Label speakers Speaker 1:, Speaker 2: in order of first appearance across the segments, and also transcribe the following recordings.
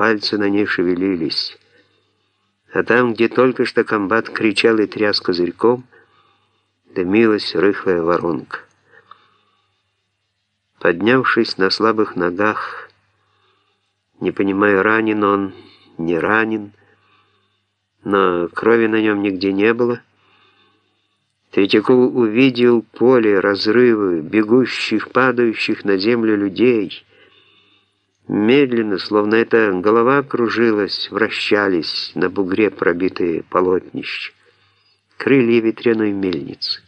Speaker 1: пальцы на ней шевелились. А там, где только что комбат кричал и тряс козырьком, дымилась рыхлая воронка. Поднявшись на слабых ногах, не понимая, ранен он, не ранен, но крови на нем нигде не было, Третьяков увидел поле, разрывы, бегущих, падающих на землю людей. Медленно, словно эта голова кружилась, вращались на бугре пробитые полотнища, крылья ветряной мельницы,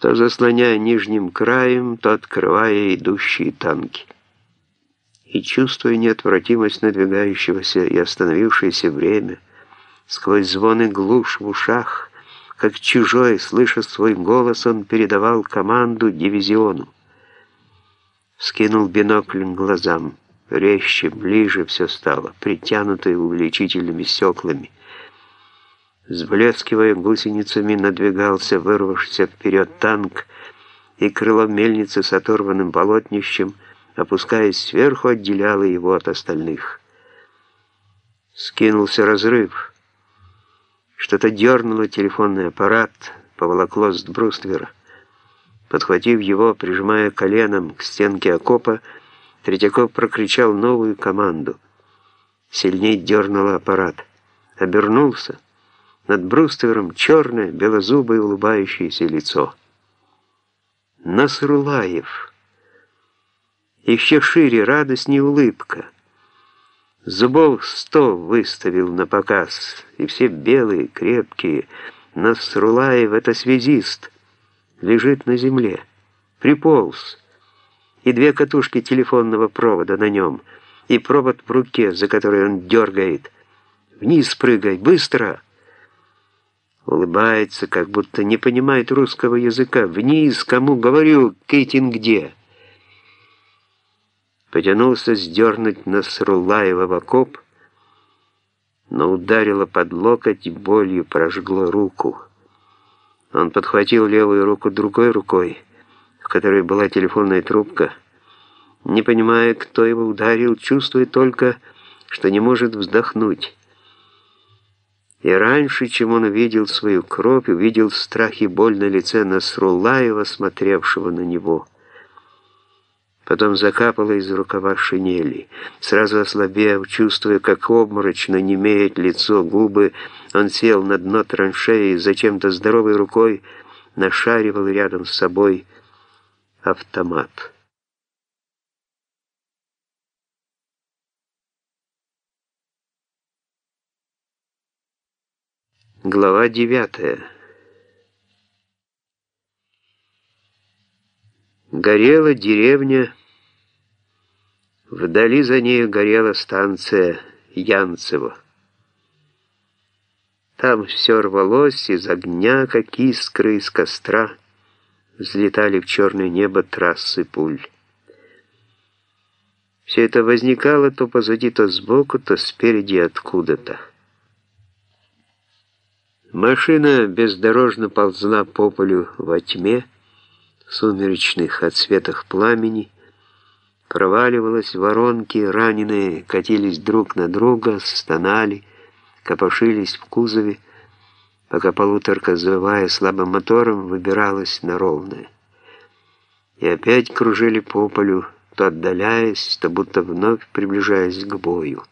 Speaker 1: то заслоняя нижним краем, то открывая идущие танки. И чувствуя неотвратимость надвигающегося и остановившееся время, сквозь звон и глушь в ушах, как чужой, слыша свой голос, он передавал команду дивизиону. Скинул бинокль к глазам. Резче, ближе все стало, притянутое увеличительными стеклами. Сблескивая гусеницами, надвигался вырвавшийся вперед танк, и крыло мельницы с оторванным полотнищем, опускаясь сверху, отделяло его от остальных. Скинулся разрыв — что-то дернуло телефонный аппарат, поволокло с бруствера. Подхватив его, прижимая коленом к стенке окопа, Третьяков прокричал новую команду. Сильней дернуло аппарат. Обернулся. Над бруствером черное, белозубое, улыбающееся лицо. Насрулаев. Еще шире радостнее улыбка. Зубов сто выставил на показ, и все белые, крепкие. Насрулаев — это связист, лежит на земле, приполз, и две катушки телефонного провода на нем, и провод в руке, за который он дергает. «Вниз прыгай, быстро!» Улыбается, как будто не понимает русского языка. «Вниз, кому говорю, Кейтин где?» потянулся сдернуть Насрулаева в окоп, но ударило под локоть и болью прожгло руку. Он подхватил левую руку другой рукой, которой была телефонная трубка, не понимая, кто его ударил, чувствуя только, что не может вздохнуть. И раньше, чем он увидел свою кровь, увидел страх и боль на лице Насрулаева, смотревшего на него — Потом закапало из рукава шинели. Сразу ослабев, чувствуя, как обморочно немеет лицо, губы, он сел на дно траншеи и зачем-то здоровой рукой нашаривал рядом с собой автомат. Глава девятая. Горела деревня, вдали за нею горела станция Янцево. Там все рвалось из огня, как искры из костра, взлетали в черное небо трассы пуль. Все это возникало то позади, то сбоку, то спереди откуда-то. Машина бездорожно ползла по полю во тьме, сумеречных отсветах пламени, проваливалась воронки, раненые катились друг на друга, стонали, копошились в кузове, пока полуторка, завывая слабым мотором, выбиралась на ровное. И опять кружили по полю, то отдаляясь, то будто вновь приближаясь к бою.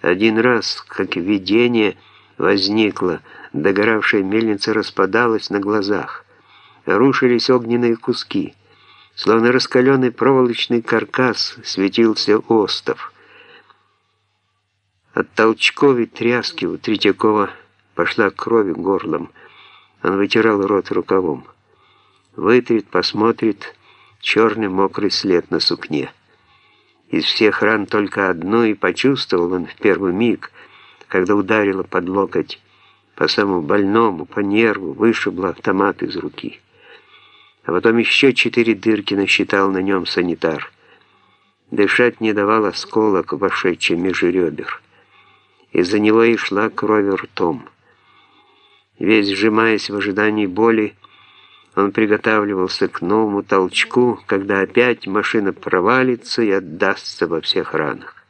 Speaker 1: Один раз, как видение, возникло, догоравшая мельница распадалась на глазах рушились огненные куски. Словно раскаленный проволочный каркас светился остов. От толчков и тряски у Третьякова пошла кровь горлом. Он вытирал рот рукавом. Вытрет, посмотрит, черный мокрый след на сукне. Из всех ран только одну и почувствовал он в первый миг, когда ударило под локоть по самому больному, по нерву, вышибло автомат из руки а потом еще четыре дырки насчитал на нем санитар. Дышать не давал осколок, вошедший между ребер. Из-за него и шла кровь ртом. Весь сжимаясь в ожидании боли, он приготавливался к новому толчку, когда опять машина провалится и отдастся во всех ранах.